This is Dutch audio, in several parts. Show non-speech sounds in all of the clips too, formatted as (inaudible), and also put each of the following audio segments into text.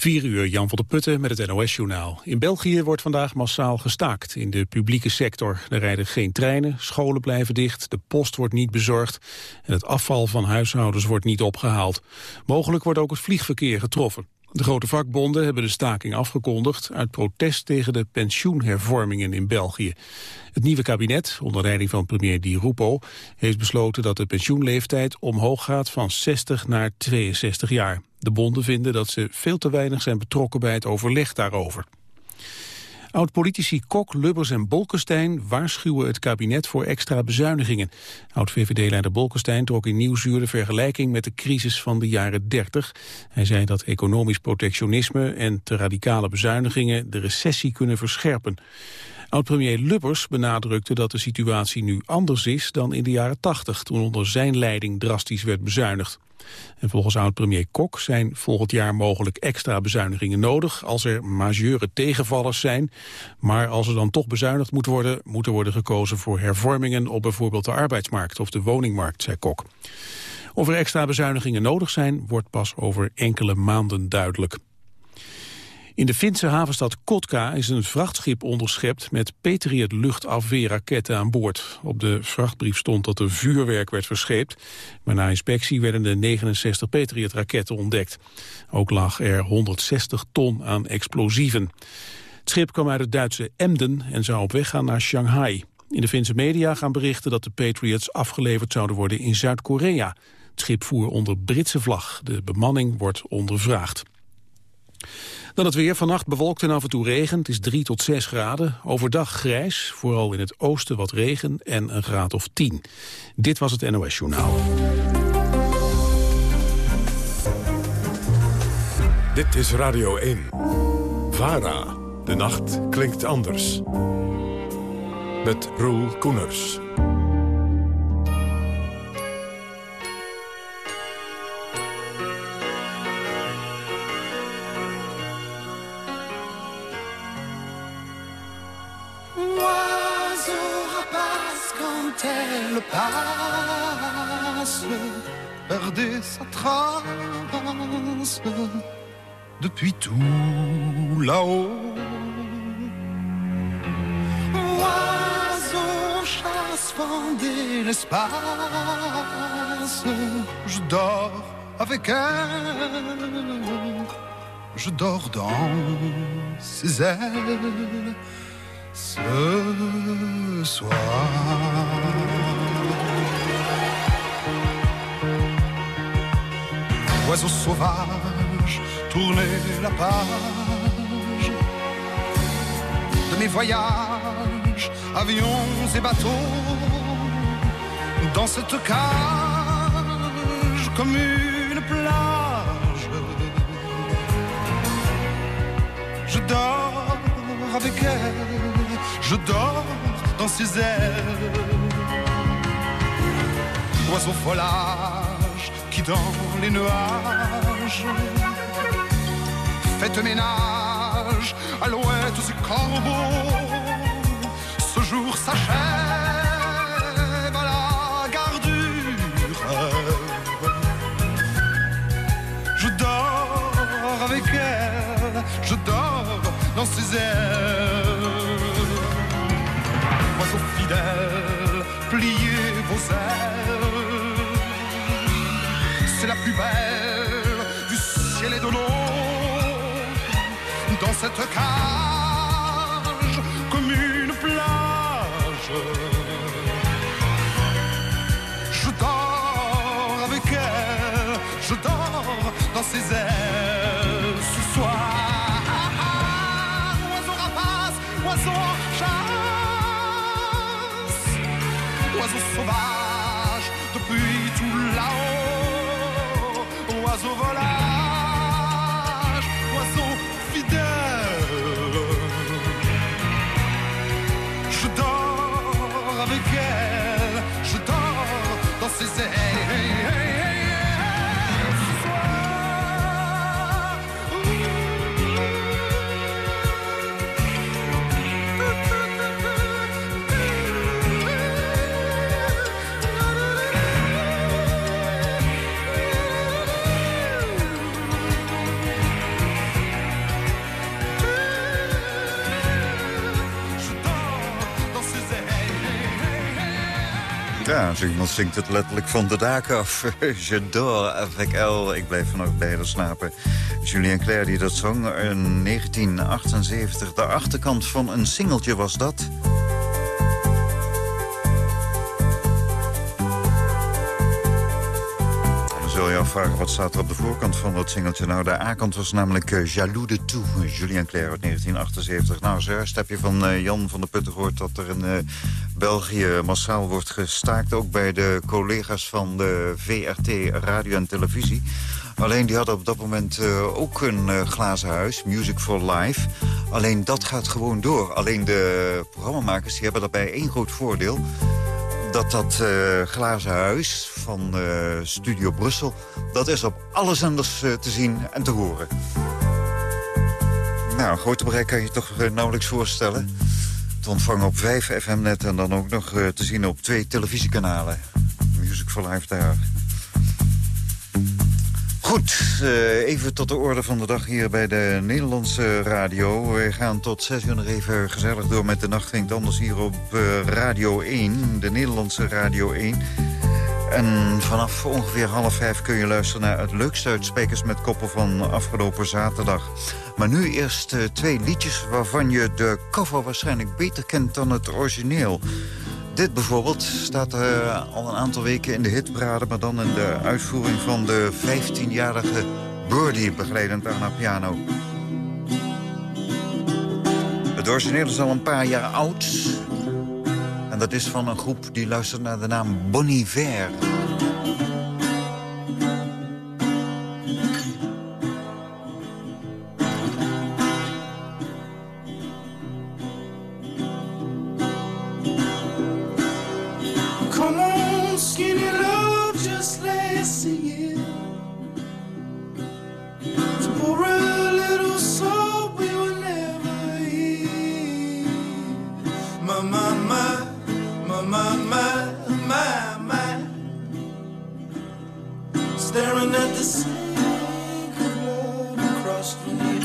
4 uur, Jan van der Putten met het NOS-journaal. In België wordt vandaag massaal gestaakt in de publieke sector. Er rijden geen treinen, scholen blijven dicht, de post wordt niet bezorgd... en het afval van huishoudens wordt niet opgehaald. Mogelijk wordt ook het vliegverkeer getroffen. De grote vakbonden hebben de staking afgekondigd uit protest tegen de pensioenhervormingen in België. Het nieuwe kabinet, onder leiding van premier Di Rupo, heeft besloten dat de pensioenleeftijd omhoog gaat van 60 naar 62 jaar. De bonden vinden dat ze veel te weinig zijn betrokken bij het overleg daarover. Oud-politici Kok, Lubbers en Bolkestein waarschuwen het kabinet voor extra bezuinigingen. Oud-VVD-leider Bolkestein trok in Nieuwsuur de vergelijking met de crisis van de jaren 30. Hij zei dat economisch protectionisme en te radicale bezuinigingen de recessie kunnen verscherpen. Oud-premier Lubbers benadrukte dat de situatie nu anders is dan in de jaren 80, toen onder zijn leiding drastisch werd bezuinigd. En volgens oud-premier Kok zijn volgend jaar mogelijk extra bezuinigingen nodig als er majeure tegenvallers zijn. Maar als er dan toch bezuinigd moet worden, moet er worden gekozen voor hervormingen op bijvoorbeeld de arbeidsmarkt of de woningmarkt, zei Kok. Of er extra bezuinigingen nodig zijn, wordt pas over enkele maanden duidelijk. In de Finse havenstad Kotka is een vrachtschip onderschept met Patriot luchtafweerraketten aan boord. Op de vrachtbrief stond dat er vuurwerk werd verscheept, maar na inspectie werden de 69 Patriot raketten ontdekt. Ook lag er 160 ton aan explosieven. Het schip kwam uit het Duitse Emden en zou op weg gaan naar Shanghai. In de Finse media gaan berichten dat de Patriots afgeleverd zouden worden in Zuid-Korea. Het schip voer onder Britse vlag. De bemanning wordt ondervraagd. Dan het weer. Vannacht bewolkt en af en toe regen. Het is 3 tot 6 graden. Overdag grijs. Vooral in het oosten wat regen en een graad of 10. Dit was het NOS Journaal. Dit is Radio 1. VARA. De nacht klinkt anders. Met Roel Koeners. Je dors avec elle, je dors dans ses ailes ce soir. Oiseaux sauvages, tournez la page. De mes voyages, avions et bateaux, dans cette cage comme une plage. Je dors avec elle je dors dans ses ailes. Oiseau folage qui dans les nuages faites ménage, alouettes et corbeaux. Ce jour s'achève avec elle, je dors dans ses ailes pliez vos ailes. C'est la plus belle du ciel et de l'eau. Dans cette cage, comme une plage. Je dors avec elle, je dors dans ses ailes sauvage depuis tout là-haut, oiseau volage, oiseau fidèle. Je dors avec elle, je dors dans ses ailes. Ja, iemand zingt het letterlijk van de daken af. (laughs) J'adore avec elle. Ik blijf vannacht bij haar slapen. Julien Claire die dat zong in 1978. De achterkant van een singeltje was dat. Afvragen, wat staat er op de voorkant van dat singeltje? Nou, de A-kant was namelijk uh, Jaloux de Tout, Julien Claire uit 1978. Nou, zojuist heb je van uh, Jan van der Putten gehoord... dat er in uh, België massaal wordt gestaakt. Ook bij de collega's van de VRT Radio en Televisie. Alleen die hadden op dat moment ook een glazen huis, Music for Life. Alleen dat gaat gewoon door. Alleen de programmamakers die hebben daarbij één groot voordeel dat dat uh, glazen huis van uh, Studio Brussel... dat is op alle zenders uh, te zien en te horen. Nou, grote bereik kan je je toch nauwelijks voorstellen. Te ontvangen op 5 FM-net en dan ook nog te zien op twee televisiekanalen. Music for Life daar. Goed, uh, even tot de orde van de dag hier bij de Nederlandse radio. We gaan tot zes uur nog even gezellig door met de Nacht Klinkt Anders hier op uh, Radio 1. De Nederlandse Radio 1. En vanaf ongeveer half vijf kun je luisteren naar het leukste uit met Koppen van afgelopen zaterdag. Maar nu eerst uh, twee liedjes waarvan je de cover waarschijnlijk beter kent dan het origineel. Dit bijvoorbeeld staat uh, al een aantal weken in de hitparade... maar dan in de uitvoering van de 15-jarige Birdie... begeleidend aan haar piano. Het origineel is al een paar jaar oud. En dat is van een groep die luistert naar de naam Bonnie Ver. lost when you.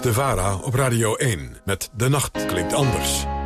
De Vara op Radio 1 met De Nacht Klinkt Anders.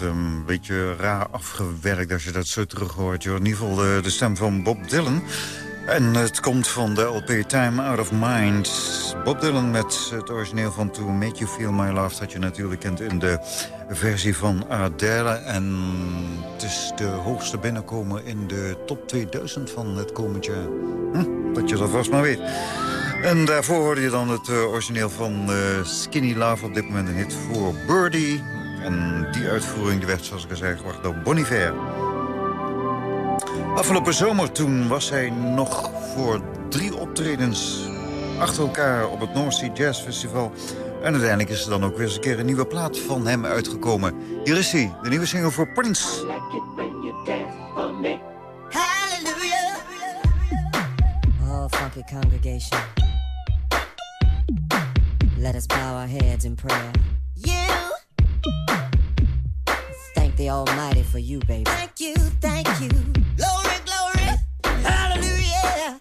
Inderdaad een beetje raar afgewerkt als je dat zo terug hoort. In ieder geval de, de stem van Bob Dylan. En het komt van de LP Time Out of Mind. Bob Dylan met het origineel van To Make You Feel My Love... dat je natuurlijk kent in de versie van Adele. En het is de hoogste binnenkomen in de top 2000 van het komend jaar. Hm, dat je dat vast maar weet. En daarvoor hoorde je dan het eh, origineel van eh, Skinny Love. Op dit moment een hit voor Birdie. En die uitvoering die werd, zoals ik al zei, gebracht door Bon Iver. Afgelopen zomer toen was hij nog voor drie optredens achter elkaar op het North Sea Jazz Festival. En uiteindelijk is er dan ook weer eens een keer een nieuwe plaat van hem uitgekomen. Hier is hij, de nieuwe single voor Prince. Hallelujah. Oh, funky congregation. Let us bow our heads in prayer. You, the Almighty for you, baby. thank you, thank you. Glory, glory. Hallelujah.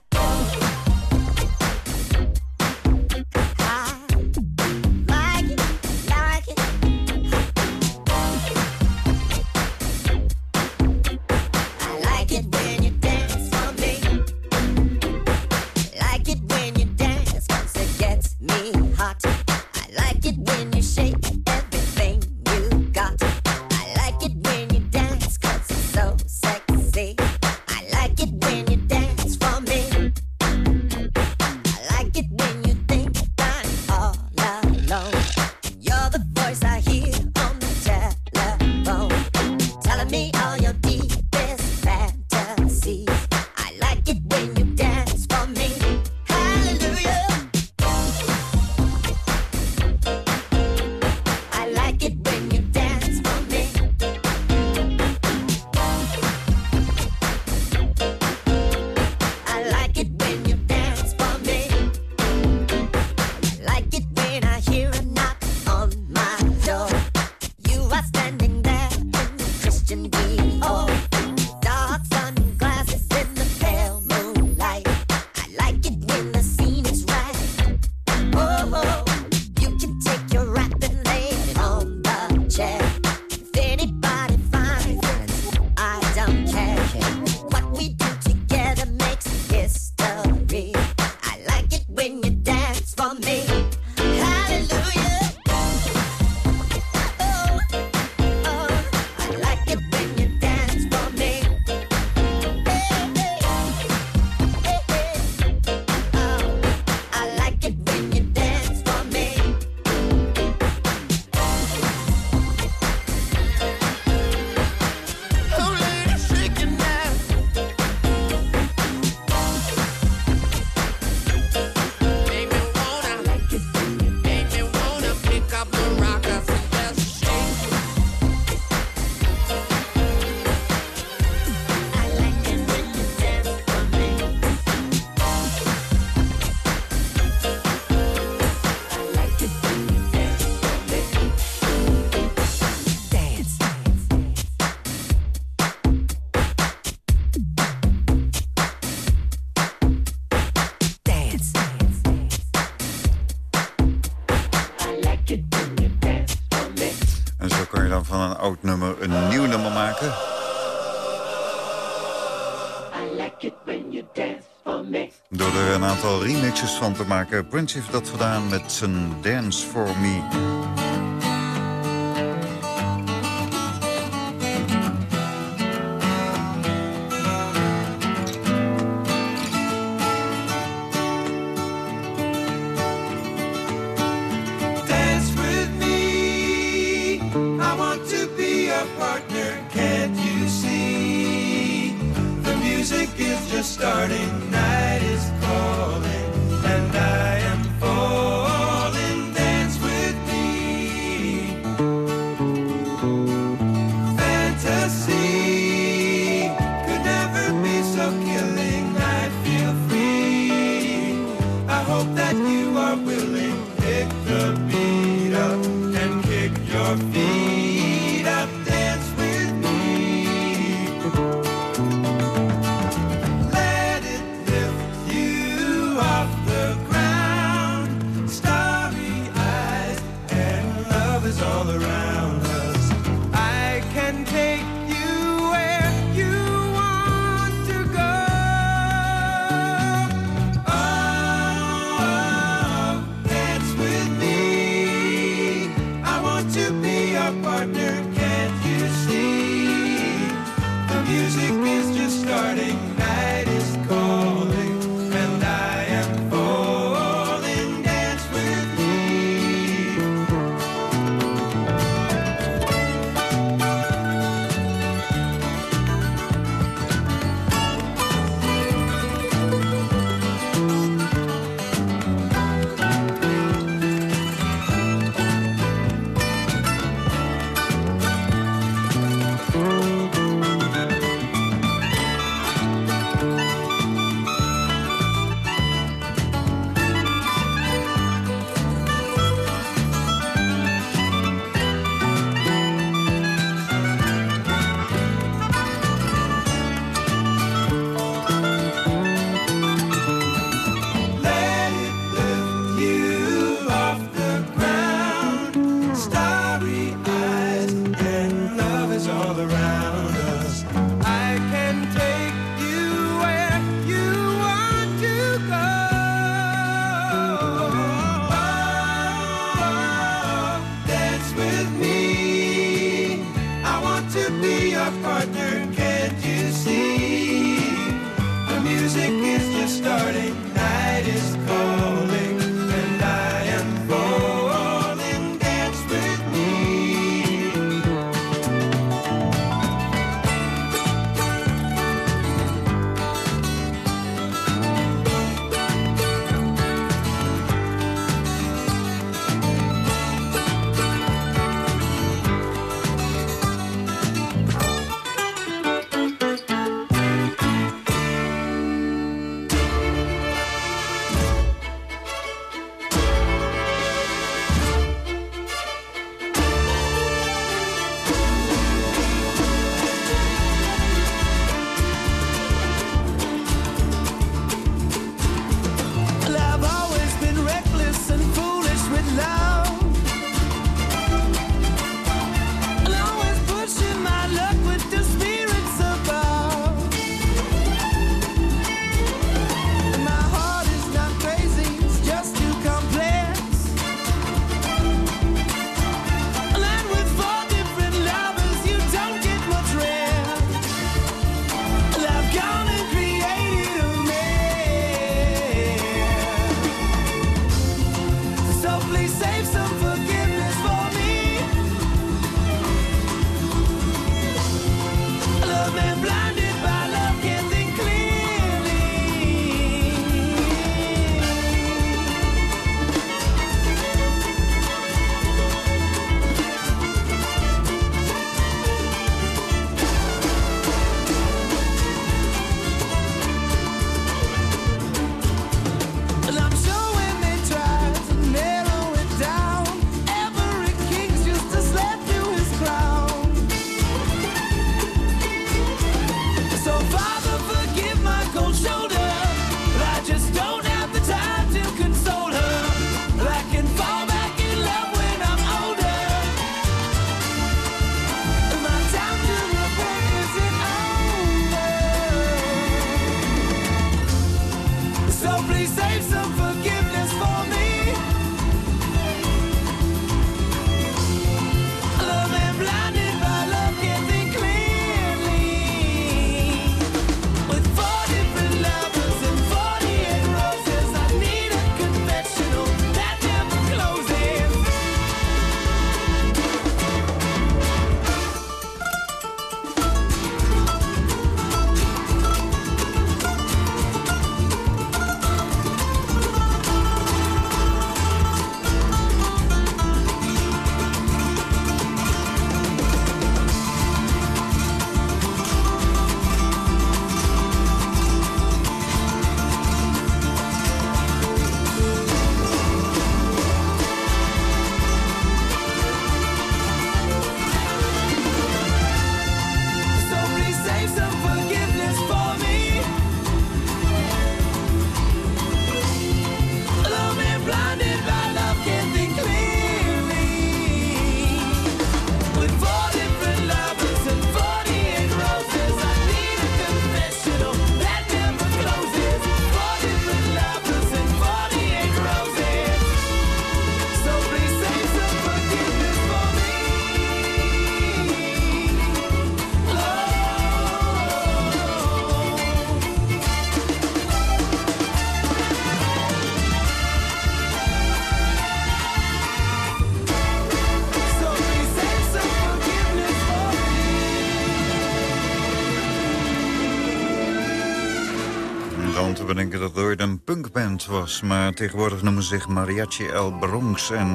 van te maken. Prince heeft dat gedaan met zijn Dance For Me. all around. Zouden denken dat het ooit een punkband was. Maar tegenwoordig noemen ze zich Mariachi El Bronx. En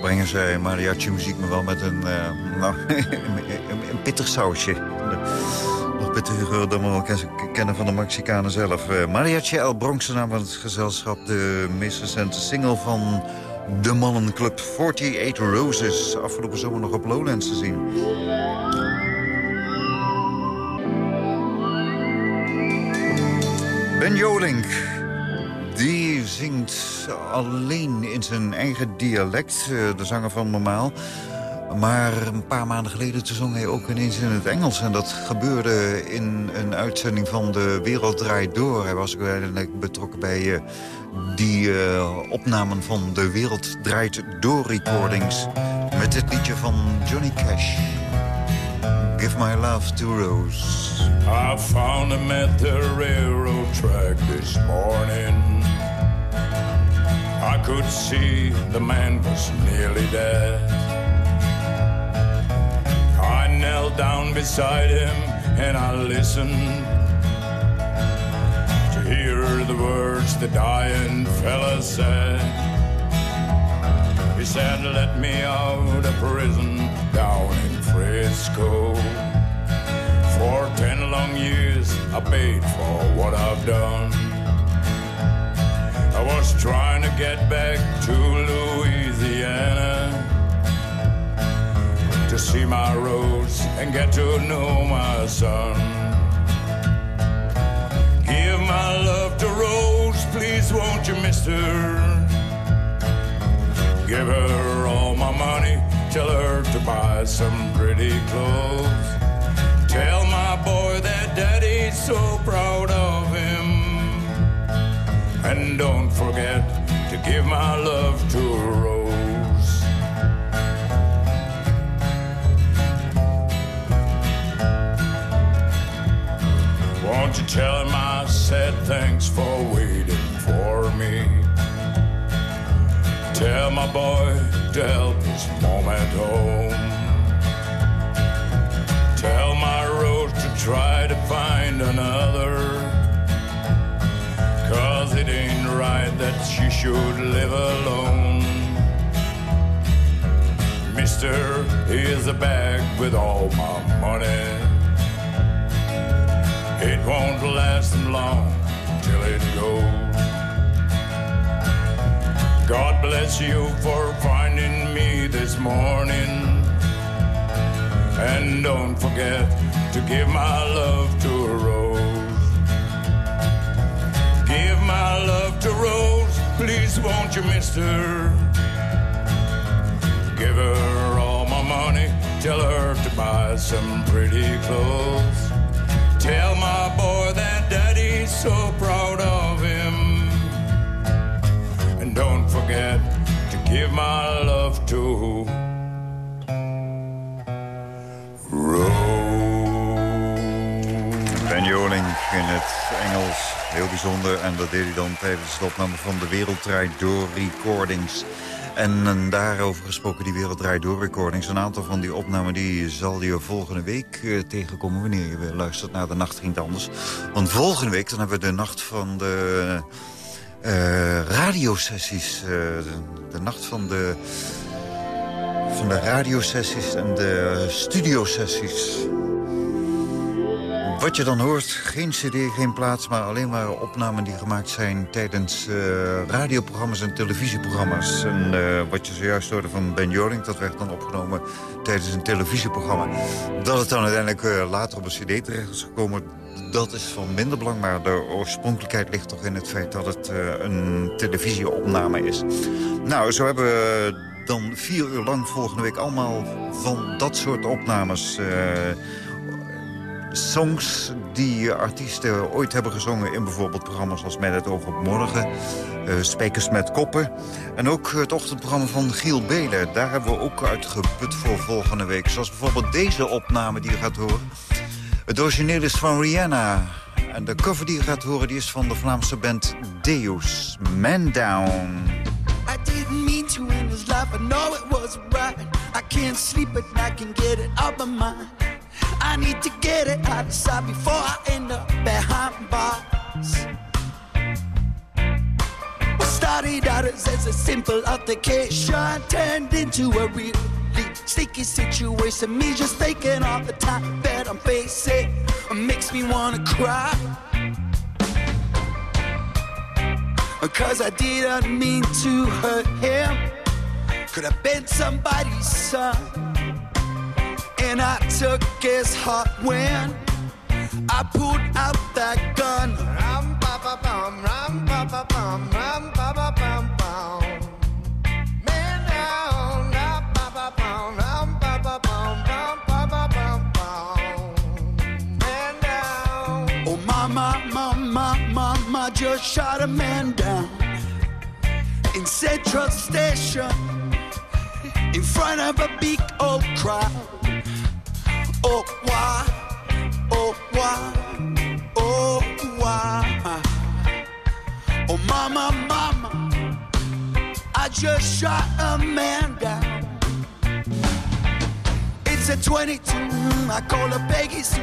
brengen zij mariachi-muziek, maar wel met een, uh, nou, (laughs) een, een pittig sausje. Nog pittiger dan we wel kennen van de Mexicanen zelf. Uh, Mariachi El Bronx, de naam van het gezelschap. De meest recente single van de mannenclub 48 Roses. Afgelopen zomer nog op Lowlands te zien. Jolink, die zingt alleen in zijn eigen dialect, eh, de zanger van Normaal. Maar een paar maanden geleden zong hij ook ineens in het Engels. En dat gebeurde in een uitzending van De Wereld Draait Door. Hij was ook betrokken bij uh, die uh, opnamen van De Wereld Draait Door recordings. Met dit liedje van Johnny Cash. My love to Rose. I found him at the railroad track this morning. I could see the man was nearly dead. I knelt down beside him and I listened to hear the words the dying fella said. He said, Let me out of prison down in Frisco. For ten long years I paid for what I've done. I was trying to get back to Louisiana to see my rose and get to know my son. Give my love to Rose, please won't you, mister? Give her all my money, tell her to buy some pretty clothes. Tell my boy that daddy's so proud of him. And don't forget to give my love to Rose. Won't you tell him I said thanks for waiting for me? Tell my boy to help his mom at home. Tell my rose to try to find another. Cause it ain't right that she should live alone. Mister, here's a bag with all my money. It won't last long till it goes. God bless you for finding me this morning. And don't forget to give my love to rose. Give my love to Rose, please won't you, mister? Give her all my money, tell her to buy some pretty clothes. Tell my boy that daddy's so proud of him. Forget to give my love to Ben Jolink in het Engels. Heel bijzonder. En dat deed hij dan tijdens de opname van De Wereld Draait Door Recordings. En, daarover gesproken, die Wereld Door Recordings. Een aantal van die opnamen die zal je volgende week eh, tegenkomen... wanneer je luistert naar De Nacht Ging Anders. Want volgende week dan hebben we de nacht van de radiosessies. eh, de, de nacht van de, van de radiosessies en de studiosessies. Wat je dan hoort, geen cd, geen plaats... maar alleen maar opnamen die gemaakt zijn tijdens eh, radioprogramma's en televisieprogramma's. En eh, wat je zojuist hoorde van Ben Joling, dat werd dan opgenomen tijdens een televisieprogramma. Dat het dan uiteindelijk eh, later op een cd terecht is gekomen... dat is van minder belang, maar de oorspronkelijkheid ligt toch in het feit... dat het eh, een televisieopname is. Nou, zo hebben we dan vier uur lang volgende week allemaal van dat soort opnames... eh, songs die artiesten ooit hebben gezongen... in bijvoorbeeld programma's als Met het oog op morgen, eh Spekers met koppen... en ook het ochtendprogramma van Giel Belen. Daar hebben we ook uitgeput voor volgende week. Zoals bijvoorbeeld deze opname die je gaat horen. Het origineel is van Rihanna. En de cover die je gaat horen die is van de Vlaamse band Deus. Man Down. I didn't mean to end his life. I know it wasn't right. I can't sleep but I can get it out my mind. I need to get it out of sight before I end up behind bars. Started out as, as a simple altercation, turned into a really sticky situation. Me just thinking all the time that I'm facing makes me wanna cry. Cause I didn't mean to hurt him. Could have been somebody's son. And I took his heart when I pulled out that gun. Ram pa pa pum, ram pa pa pum, ram just shot a man down in Central Station in front of a big old crowd. Oh why? Oh why? Oh why? Oh mama, mama, I just shot a man down. It's a 22, I call her Peggy Sue.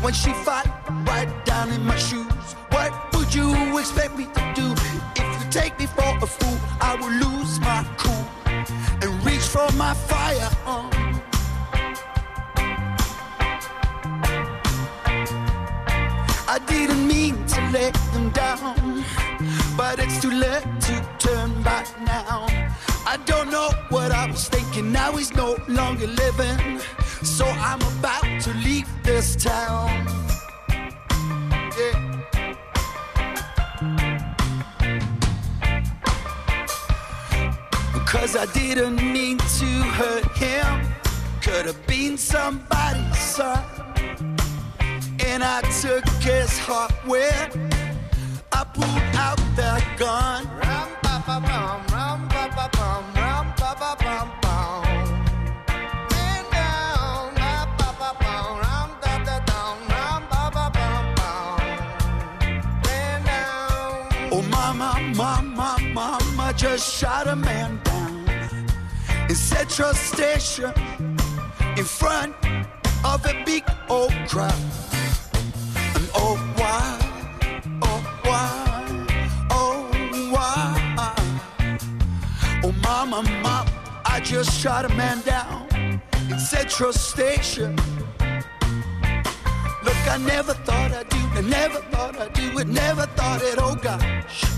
When she fight right down in my shoes, what would you expect me to do? If you take me for a fool, I will lose my cool and reach for my firearm. Uh. I didn't mean to let them down, but it's too late to turn back now. I don't know what I was thinking, now he's no longer living, so I'm about to leave this town. Cause I didn't mean to hurt him. Could have been somebody's son. And I took his heart where I pulled out that gun. Ram pa pa pum, ram pa pa pum, ram pa pa pum pum. Down, ram pa pa pum, ram da da down, ram pa pa pum pum. Down. Oh mama, mama, mama just shot a man in Central Station in front of a big old crowd. And oh why, oh why, oh why, oh mama, mama, I just shot a man down in Central Station. Look, I never thought I'd do it, never thought I'd do it, never thought it, oh gosh.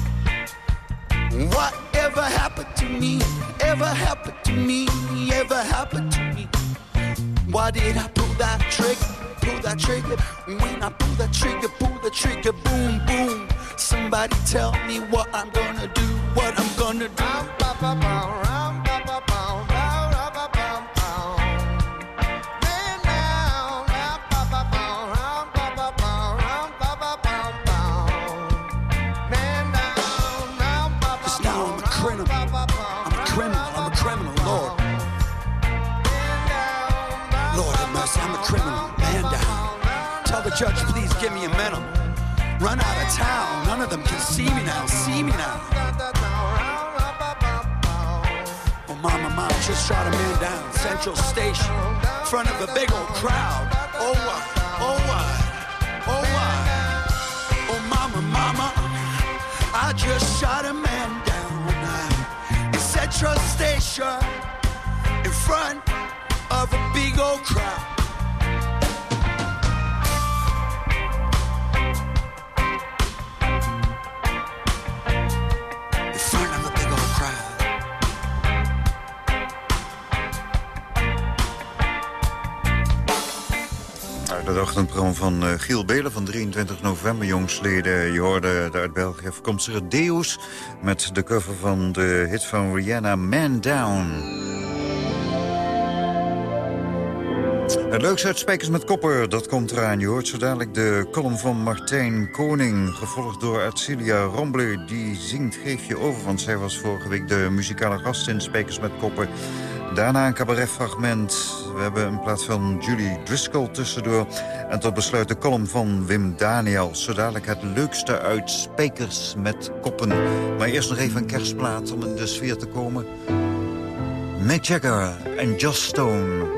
Whatever happened to me, ever happened to me, ever happened to me? Why did I pull that trigger, pull that trigger? When I pull that trigger, pull the trigger, boom, boom. Somebody tell me what I'm gonna do, what I'm gonna do. Town. None of them can see me now. See me now. Oh, mama, mama, just shot a man down. Central Station. in Front of a big old crowd. Oh, why? Oh, why? Oh, why? Oh, mama, mama, I just shot a man down. In Central Station. In front of a big old crowd. Dat ochtendprogramma van eh, Giel Belen van 23 november, jongsleden. Je hoorde de uit België afkomstige Deus... met de cover van de hit van Rihanna, Man Down. Het leukste uit Spijkers met Koppen, dat komt eraan. Je hoort zo dadelijk de column van Martijn Koning... gevolgd door Arcilia Rombler, die zingt Geef je over... want zij was vorige week de muzikale gast in Spijkers met Koppen. Daarna een cabaretfragment. We hebben een plaats van Julie Driscoll tussendoor. En tot besluit de column van Wim Daniel. Zo dadelijk het leukste uit Spijkers met Koppen. Maar eerst nog even een kerstplaat om in de sfeer te komen. Mick Jagger en Joss Stone...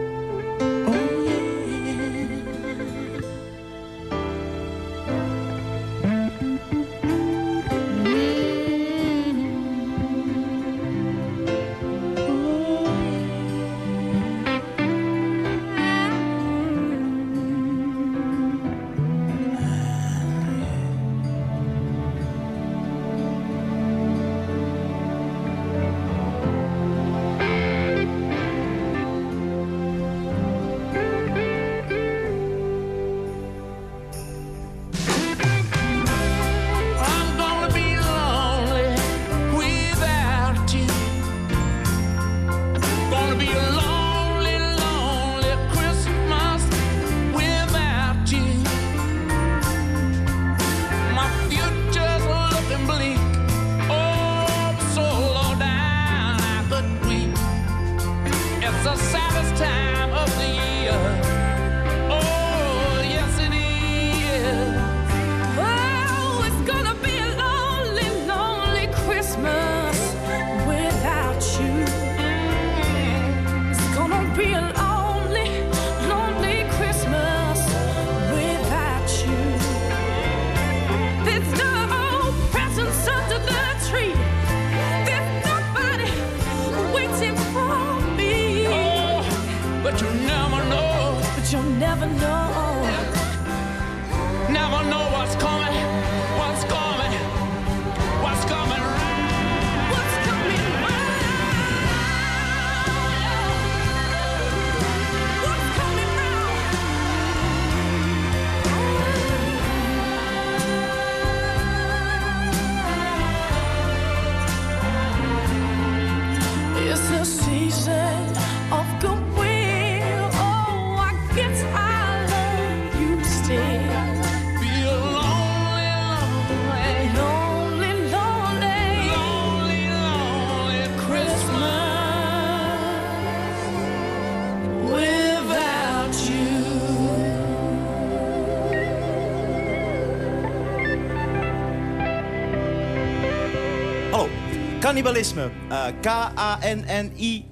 Cannibalisme. Eh, K-A-N-N-I-B-A-L-I-S-M-E.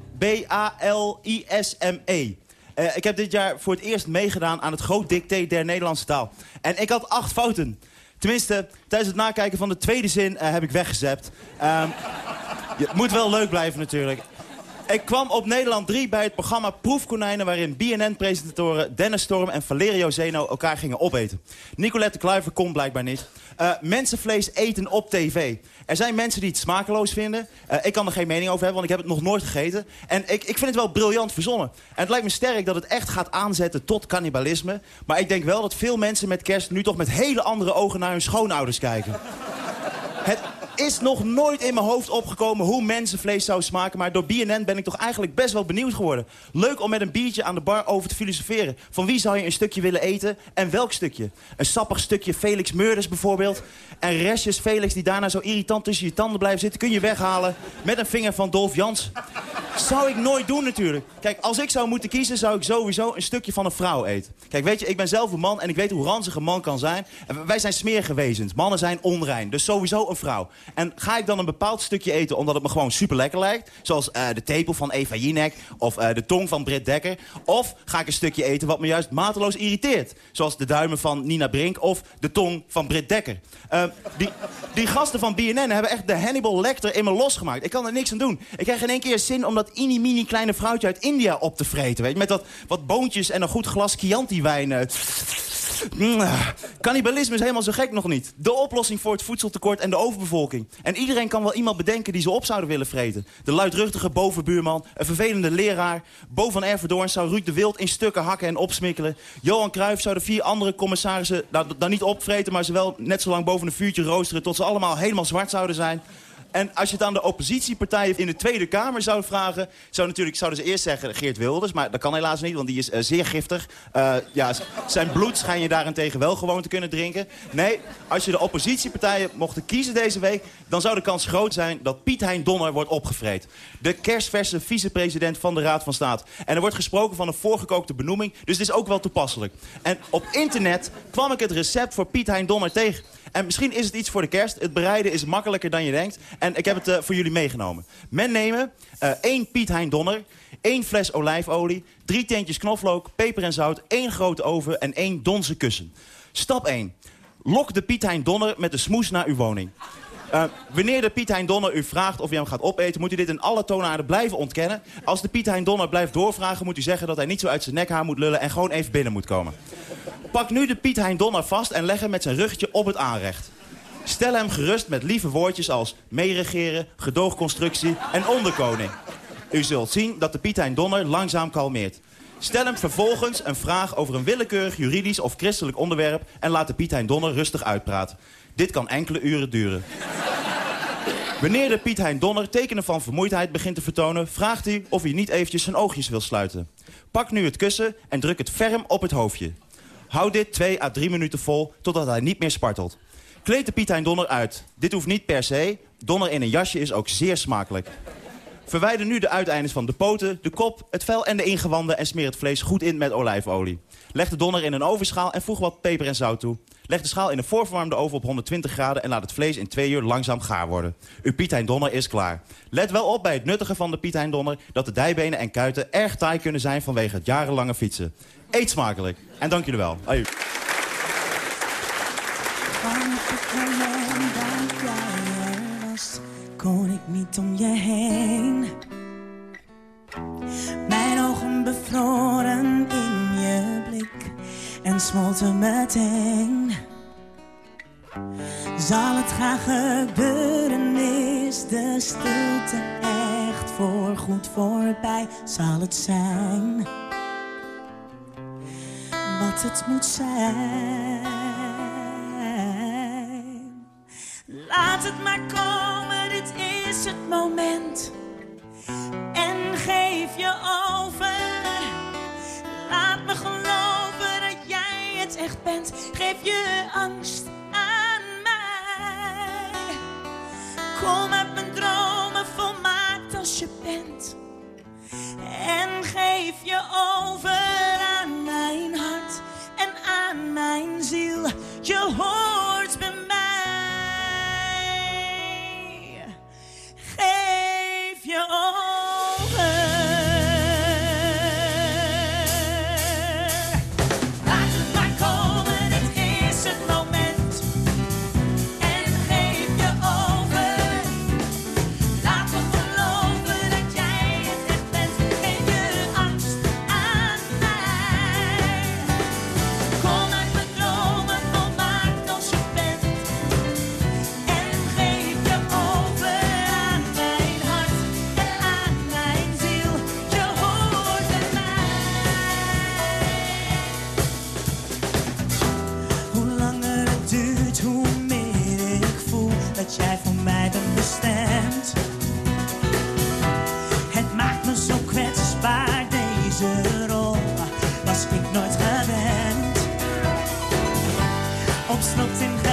Eh, ik heb dit jaar voor het eerst meegedaan aan het groot dicté der Nederlandse taal. En ik had acht fouten. Tenminste, tijdens het nakijken van de tweede zin eh, heb ik weggezept. Ehm, ja, het moet wel leuk blijven natuurlijk. Ik kwam op Nederland 3 bij het programma Proefkonijnen... waarin BNN-presentatoren Dennis Storm en Valerio Zeno elkaar gingen opeten. Nicolette Kluiver kon blijkbaar niet. Eh, mensenvlees eten op tv. Er zijn mensen die het smakeloos vinden. Eh, ik kan er geen mening over hebben, want ik heb het nog nooit gegeten. En ik, ik vind het wel briljant verzonnen. En het lijkt me sterk dat het echt gaat aanzetten tot cannibalisme. Maar ik denk wel dat veel mensen met kerst nu toch met hele andere ogen naar hun schoonouders kijken. (laughs) Het is nog nooit in mijn hoofd opgekomen hoe mensenvlees zou smaken. Maar door BNN ben ik toch eigenlijk best wel benieuwd geworden. Leuk om met een biertje aan de bar over te filosoferen. Van wie zou je een stukje willen eten en welk stukje? Een sappig stukje Felix Meurders bijvoorbeeld. En restjes Felix die daarna zo irritant tussen je tanden blijven zitten... kun je weghalen met een vinger van Dolf Jans. Zou ik nooit doen natuurlijk. Kijk, als ik zou moeten kiezen, zou ik sowieso een stukje van een vrouw eten. Kijk, weet je, ik ben zelf een man en ik weet hoe ranzig een man kan zijn. En wij zijn smerige wezens. Mannen zijn onrein. Dus sowieso een vrouw. En ga ik dan een bepaald stukje eten omdat het me gewoon super lekker lijkt? Zoals eh, de tepel van Eva Jinek of eh, de tong van Britt Dekker. Of ga ik een stukje eten wat me juist mateloos irriteert? Zoals de duimen van Nina Brink of de tong van Britt Dekker. Eh, die, die gasten van BNN hebben echt de Hannibal Lecter in me losgemaakt. Ik kan er niks aan doen. Ik krijg in één keer zin om dat mini kleine vrouwtje uit India op te vreten. Weet je? Met dat, wat boontjes en een goed glas Chianti-wijn. Cannibalisme is helemaal zo gek nog niet. De oplossing voor het voedseltekort en de overbevolking. En iedereen kan wel iemand bedenken die ze op zouden willen vreten. De luidruchtige bovenbuurman, een vervelende leraar... Bo van Erverdoorn zou Ruud de Wild in stukken hakken en opsmikkelen. Johan Cruijff zou de vier andere commissarissen... Nou, dan niet opvreten, maar ze wel net zo lang boven een vuurtje roosteren... tot ze allemaal helemaal zwart zouden zijn. En als je het aan de oppositiepartijen in de Tweede Kamer zou vragen... Zou natuurlijk, zouden ze eerst zeggen Geert Wilders. Maar dat kan helaas niet, want die is eh, zeer giftig. Eh, ja, zijn bloed schijn je daarentegen wel gewoon te kunnen drinken. Nee, als je de oppositiepartijen mochten kiezen deze week... dan zou de kans groot zijn dat Piet Hein Donner wordt opgevreed. De kerstverse vicepresident van de Raad van State. En er wordt gesproken van een voorgekookte benoeming. Dus het is ook wel toepasselijk. En op internet kwam ik het recept voor Piet Hein Donner tegen. En misschien is het iets voor de kerst. Het bereiden is makkelijker dan je denkt. En ik heb het eh, voor jullie meegenomen. Men nemen eh, één Piet Hein Donner, één fles olijfolie... drie teentjes knoflook, peper en zout, één grote oven en één donse kussen. Stap 1. Lok de Piet Hein Donner met de smoes naar uw woning. Eh, wanneer de Piet Hein Donner u vraagt of u hem gaat opeten... moet u dit in alle toonaarden blijven ontkennen. Als de Piet Hein Donner blijft doorvragen... moet u zeggen dat hij niet zo uit zijn nekhaar moet lullen... en gewoon even binnen moet komen. Pak nu de Piet Hein Donner vast en leg hem met zijn ruggetje op het aanrecht. Stel hem gerust met lieve woordjes als meeregeren, gedoogconstructie en onderkoning. U zult zien dat de Piet Hein Donner langzaam kalmeert. Stel hem vervolgens een vraag over een willekeurig juridisch of christelijk onderwerp... en laat de Piet Hein Donner rustig uitpraten. Dit kan enkele uren duren. Wanneer de Piet Hein Donner tekenen van vermoeidheid begint te vertonen... vraagt hij of hij niet eventjes zijn oogjes wil sluiten. Pak nu het kussen en druk het ferm op het hoofdje. Houd dit 2 à 3 minuten vol totdat hij niet meer spartelt. Kleed de Piet Hein Donner uit. Dit hoeft niet per se. Donner in een jasje is ook zeer smakelijk. Verwijder nu de uiteindes van de poten, de kop, het vel en de ingewanden... en smeer het vlees goed in met olijfolie. Leg de donder in een ovenschaal en voeg wat peper en zout toe. Leg de schaal in een voorverwarmde oven op 120 graden... en laat het vlees in twee uur langzaam gaar worden. Uw Piet Donner is klaar. Let wel op bij het nuttigen van de Piet Donner... dat de dijbenen en kuiten erg taai kunnen zijn vanwege het jarenlange fietsen. Eet smakelijk. En dank jullie wel. Aju. Kon ik niet om je heen. Mijn ogen bevroren in je blik en smolten meteen. Zal het gaan gebeuren, is de stilte echt voorgoed voorbij? Zal het zijn wat het moet zijn? Laat het maar komen, dit is het moment. En geef je over. Laat me geloven dat jij het echt bent. Geef je angst aan mij. Kom uit mijn dromen, volmaakt als je bent. En geef je over aan mijn hart en aan mijn ziel. Je Op slot in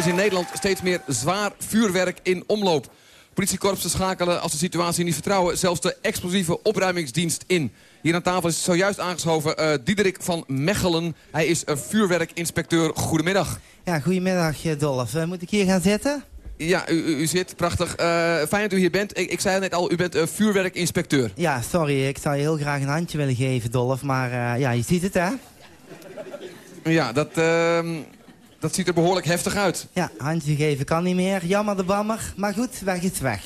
is in Nederland steeds meer zwaar vuurwerk in omloop. Politiekorpsen schakelen als de situatie niet vertrouwen... zelfs de explosieve opruimingsdienst in. Hier aan tafel is zojuist aangeschoven eh Diederik van Mechelen. Hij is een vuurwerkinspecteur. Goedemiddag. Ja, goedemiddag eh, Dolf. Eh, moet ik hier gaan zitten? Ja, u, u, zit. Prachtig. Eh, fijn dat u hier bent. Ik, ik zei net al, u bent vuurwerkinspecteur. Ja, sorry. Ik zou je heel graag een handje willen geven, Dolf. Maar eh, ja, je ziet het, hè? Ja, dat, ehm, dat ziet er behoorlijk heftig uit. Ja, handje geven kan niet meer. Jammer de bammer. Maar goed, weg is weg.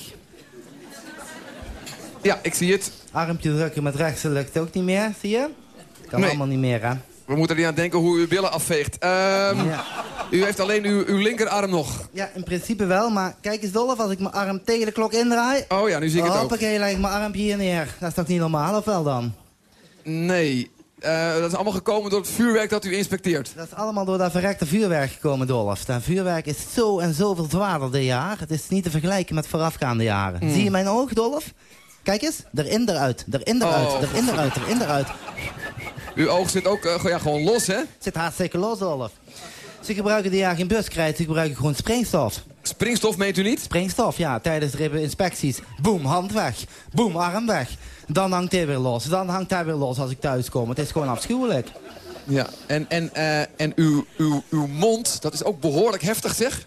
Ja, ik zie het. Armpje drukken met rechts lukt ook niet meer, zie je? Kan Nee. allemaal niet meer, hè? We moeten er niet aan denken hoe u uw billen afveegt. Ehm, Ja. U heeft alleen uw, uw linkerarm nog. Ja, in principe wel. Maar kijk eens, Dolf, als ik mijn arm tegen de klok indraai... Oh ja, nu zie ik het ook. Hoppakee, leg ik mijn armpje hier neer. Dat is toch niet normaal, of wel dan? Nee. Eh, dat is allemaal gekomen door het vuurwerk dat u inspecteert. Dat is allemaal door dat verrekte vuurwerk gekomen, Dolf. Dat vuurwerk is zo en zoveel zwaarder dit jaar. Het is niet te vergelijken met voorafgaande jaren. Mm. Zie je mijn oog, Dolf? Kijk eens, erin, eruit, erin, eruit, Oh. erin, eruit, erin, eruit. Uw oog zit ook eh, ja, gewoon los, hè? Zit hartstikke los, Olaf. Ze gebruiken die jaar geen buskrijt, ze gebruiken gewoon springstof. Springstof meent u niet? Springstof, ja. Tijdens de inspecties. Boom, hand weg. Boom, arm weg. Dan hangt hij weer los. Dan hangt hij weer los als ik thuis kom. Het is gewoon afschuwelijk. Ja, en, en, eh, en uw, uw, uw mond, dat is ook behoorlijk heftig, zeg.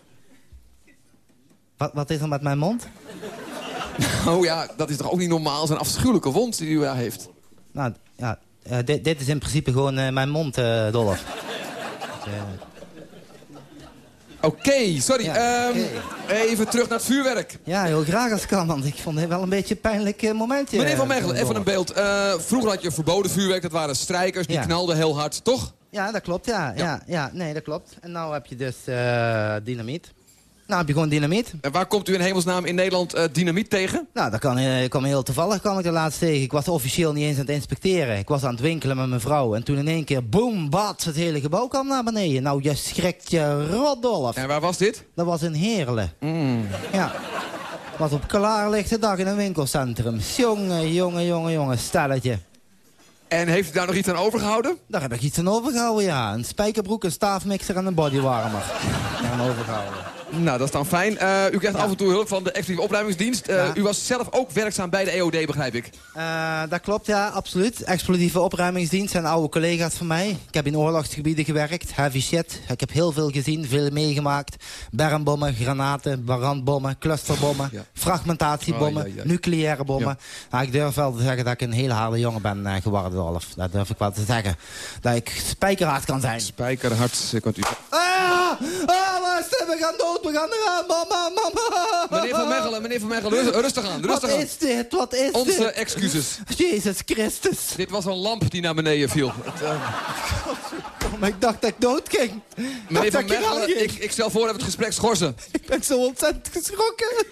Wat, wat is er met mijn mond? (laughs) Oh ja, dat is toch ook niet normaal? Zo'n afschuwelijke wond die u daar heeft. Nou, ja. eh, dit, dit is in principe gewoon eh, mijn mond, eh Dolf. (laughs) Oké, sorry. Ja, ehm, Even terug naar het vuurwerk. ja, heel graag als het kan, want ik vond het wel een beetje een pijnlijk eh, momentje. Meneer Van eh, Mechelen, even een beeld. Eh, vroeger had je verboden vuurwerk, dat waren strijkers. Die Ja. knalden heel hard, toch? Ja, dat klopt, ja. ja. Ja, nee, dat klopt. En nu heb je dus dynamiet. Nou heb je gewoon dynamiet. En waar komt u in hemelsnaam in Nederland eh, dynamiet tegen? Nou, dat kan, eh, kwam heel toevallig kwam ik er laatst tegen. Ik was officieel niet eens aan het inspecteren. Ik was aan het winkelen met mijn vrouw. En toen in één keer, boom, bats, het hele gebouw kwam naar beneden. Nou, je schrikt je rotdolf. En waar was dit? Dat was in Heerlen. Mm. Ja. Was op klaarlichte dag in een winkelcentrum. Jongen, jongen, jongen, jongen, stelletje. En heeft u daar nog iets aan overgehouden? Daar heb ik iets aan overgehouden, ja. Een spijkerbroek, een staafmixer en een bodywarmer. Daar (laughs) aan overgehouden. Nou, dat is dan fijn. Eh, u krijgt af en toe hulp van de explosieve opruimingsdienst. Eh, Ja. U was zelf ook werkzaam bij de EOD, begrijp ik. Eh, dat klopt, ja, absoluut. Explosieve opruimingsdienst zijn oude collega's van mij. Ik heb in oorlogsgebieden gewerkt, heavy shit. Ik heb heel veel gezien, veel meegemaakt. Bermbommen, granaten, brandbommen, clusterbommen, Ja. fragmentatiebommen, Oh, nucleaire bommen. Nou, ik durf wel te zeggen dat ik een hele harde jongen ben geworden, Dolf. Dat durf ik wel te zeggen. Dat ik spijkerhard kan zijn. Spijkerhard, kunt u... Ah, ah, we gaan dood, we gaan eraan, mama, mama. Meneer Van Mechelen, meneer Van Mechelen, rust- rustig aan, Wat rustig aan. is dit, wat is Onze dit? excuses. Jezus Christus. Dit was een lamp die naar beneden viel. (laughs) Eh, maar ik dacht dat ik dood ging. meneer Van al Mechelen, ik, ik stel voor dat we het gesprek schorsen. Ik ben zo ontzettend geschrokken.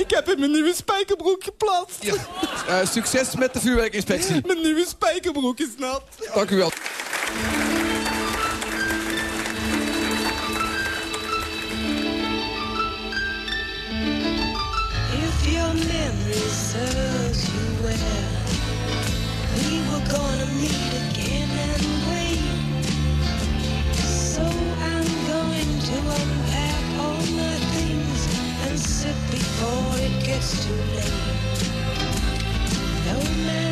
Ik heb in mijn nieuwe spijkerbroek geplaatst. Ja. Eh, succes met de vuurwerkinspectie. Mijn nieuwe spijkerbroek is nat. Dank u wel. Serves you well, we were gonna meet again and wait. So I'm going to unpack all my things and sit before it gets too late. No man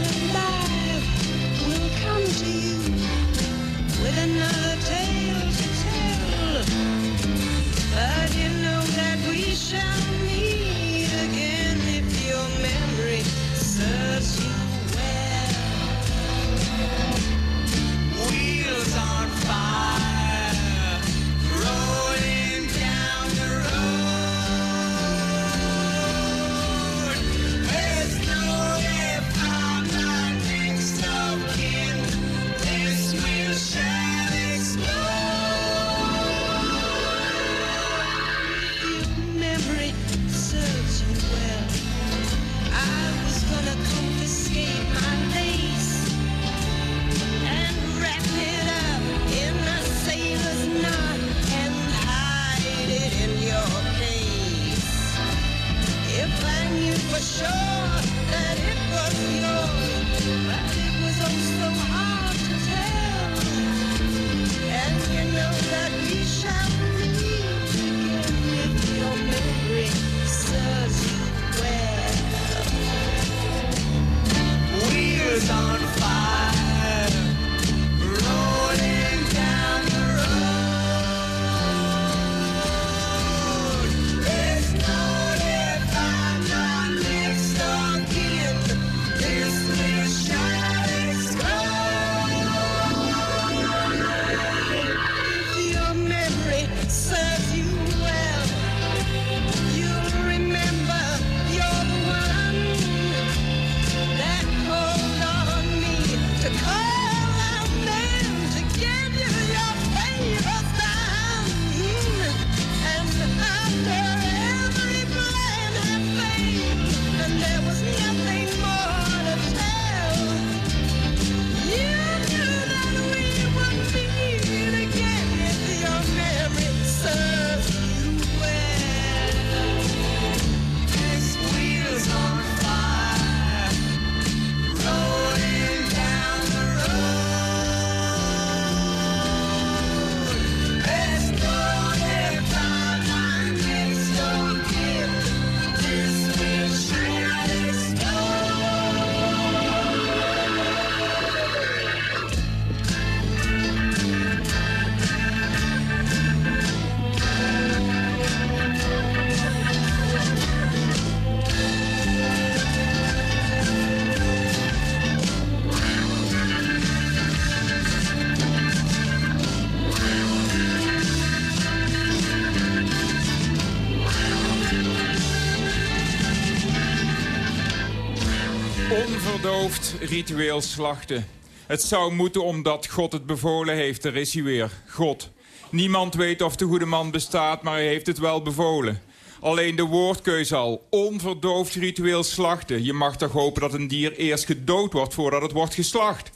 ritueel slachten. Het zou moeten omdat God het bevolen heeft. Er is hij weer. God. Niemand weet of de goede man bestaat, maar hij heeft het wel bevolen. Alleen de woordkeuze al. Onverdoofd ritueel slachten. Je mag toch hopen dat een dier eerst gedood wordt voordat het wordt geslacht.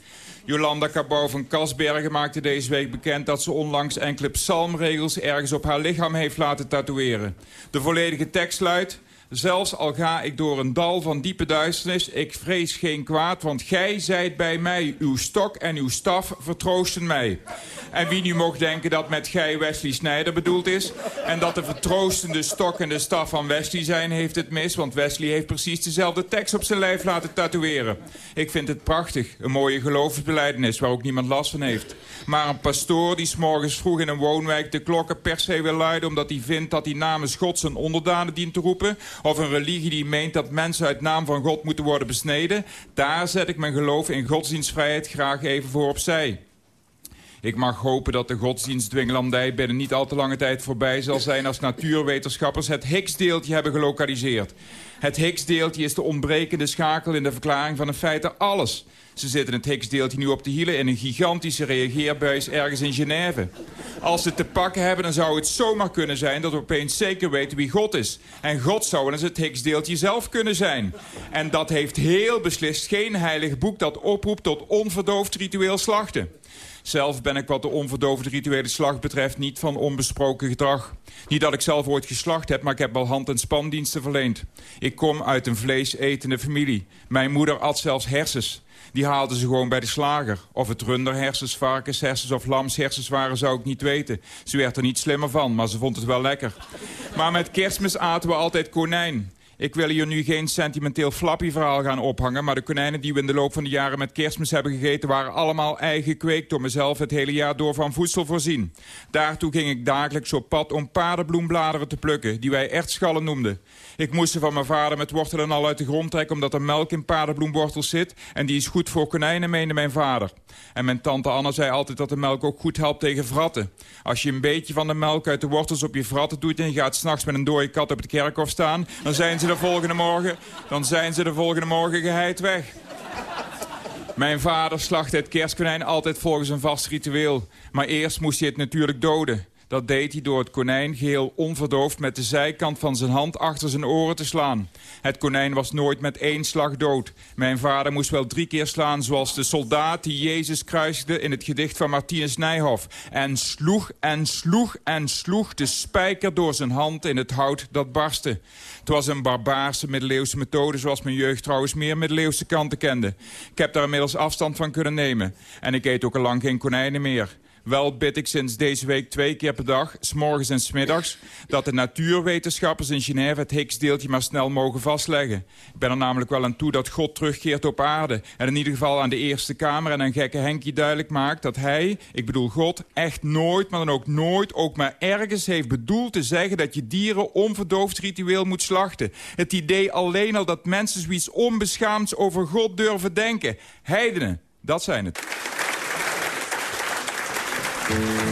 Jolanda Cabau van Kasbergen maakte deze week bekend... dat ze onlangs enkele psalmregels ergens op haar lichaam heeft laten tatoeëren. De volledige tekst luidt... Zelfs al ga ik door een dal van diepe duisternis, ik vrees geen kwaad, want gij zijt bij mij. Uw stok en uw staf vertroosten mij. En wie nu mocht denken dat met gij Wesley Snijder bedoeld is... en dat de vertroostende stok en de staf van Wesley zijn, heeft het mis... want Wesley heeft precies dezelfde tekst op zijn lijf laten tatoeëren. Ik vind het prachtig, een mooie geloofsbeleidenis waar ook niemand last van heeft. Maar een pastoor die s'morgens vroeg in een woonwijk de klokken per se wil luiden... omdat hij vindt dat hij namens God zijn onderdanen dient te roepen... of een religie die meent dat mensen uit naam van God moeten worden besneden... daar zet ik mijn geloof in godsdienstvrijheid graag even voor opzij. Ik mag hopen dat de godsdienstdwinglandij binnen niet al te lange tijd voorbij zal zijn... als natuurwetenschappers het Higgs-deeltje hebben gelokaliseerd. Het Higgs-deeltje is de ontbrekende schakel in de verklaring van in feite alles. Ze zitten het Higgs-deeltje nu op de hielen in een gigantische reageerbuis ergens in Genève. Als ze het te pakken hebben, dan zou het zomaar kunnen zijn... dat we opeens zeker weten wie God is. En God zou eens het Higgs-deeltje zelf kunnen zijn. En dat heeft heel beslist geen heilig boek dat oproept tot onverdoofd ritueel slachten. Zelf ben ik wat de onverdoofde rituele slag betreft niet van onbesproken gedrag. Niet dat ik zelf ooit geslacht heb, maar ik heb wel hand- en spandiensten verleend. Ik kom uit een vleesetende familie. Mijn moeder at zelfs hersens. Die haalden ze gewoon bij de slager. Of het runderhersens, varkenshersens of lamshersens waren, zou ik niet weten. Ze werd er niet slimmer van, maar ze vond het wel lekker. Maar met kerstmis aten we altijd konijn. Ik wil hier nu geen sentimenteel flappy verhaal gaan ophangen... maar de konijnen die we in de loop van de jaren met kerstmis hebben gegeten... waren allemaal eigen gekweekt door mezelf het hele jaar door van voedsel voorzien. Daartoe ging ik dagelijks op pad om paardenbloembladeren te plukken... die wij ertschallen noemden. Ik moest ze van mijn vader met wortel en al uit de grond trekken... omdat er melk in paardenbloemwortels zit... en die is goed voor konijnen, meende mijn vader. En mijn tante Anne zei altijd dat de melk ook goed helpt tegen vratten. Als je een beetje van de melk uit de wortels op je vratten doet... en je gaat s'nachts met een dode kat op het kerkhof staan... dan zijn ze de volgende morgen, dan zijn ze de volgende morgen geheid weg. Mijn vader slachtte het kerstkonijn altijd volgens een vast ritueel. Maar eerst moest hij het natuurlijk doden. Dat deed hij door het konijn geheel onverdoofd met de zijkant van zijn hand achter zijn oren te slaan. Het konijn was nooit met één slag dood. Mijn vader moest wel drie keer slaan zoals de soldaat die Jezus kruisigde in het gedicht van Martinus Nijhoff. En sloeg en sloeg en sloeg de spijker door zijn hand in het hout dat barstte. Het was een barbaarse middeleeuwse methode zoals mijn jeugd trouwens meer middeleeuwse kanten kende. Ik heb daar inmiddels afstand van kunnen nemen. En ik eet ook al lang geen konijnen meer. Wel bid ik sinds deze week twee keer per dag, s'morgens en s'middags... dat de natuurwetenschappers in Genève het Higgs-deeltje maar snel mogen vastleggen. Ik ben er namelijk wel aan toe dat God terugkeert op aarde. En in ieder geval aan de Eerste Kamer en aan gekke Henkie duidelijk maakt... dat hij, ik bedoel God, echt nooit, maar dan ook nooit... ook maar ergens heeft bedoeld te zeggen dat je dieren onverdoofd ritueel moet slachten. Het idee alleen al dat mensen zoiets onbeschaamds over God durven denken. Heidenen, dat zijn het. Dear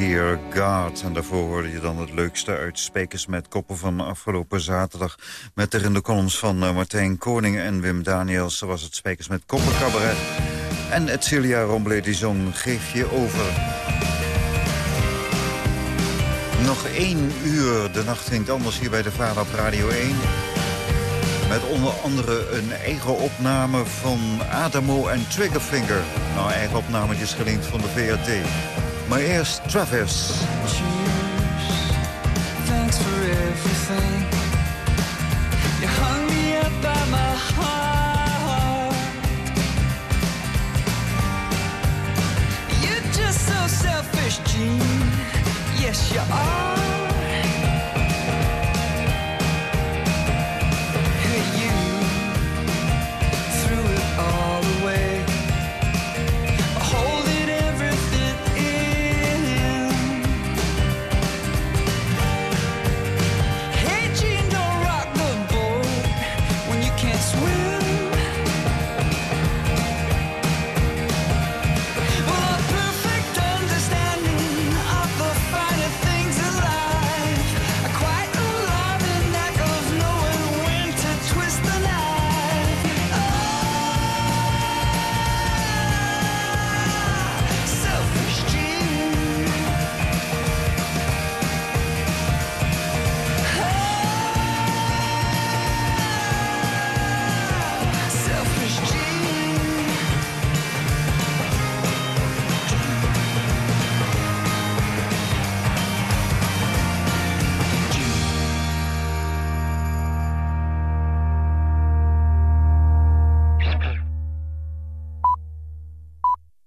Dear God. En daarvoor hoorde je dan het leukste uit Spekers met Koppen van afgelopen zaterdag. Met erin de columns van eh, Martijn Koning en Wim Daniels. Was het Spekers met Koppen Cabaret. En Celia Romblé die Geef je over. Nog één uur. De nacht ging anders hier bij de Vader op Radio 1. Met onder andere een eigen opname van Adamo en Triggerfinger. Nou, eigen opnametjes geleend van de VRT. Maar eerst Travis. Thanks for everything. You hung me up by my heart. You're just so selfish, Gene. Yes, you are.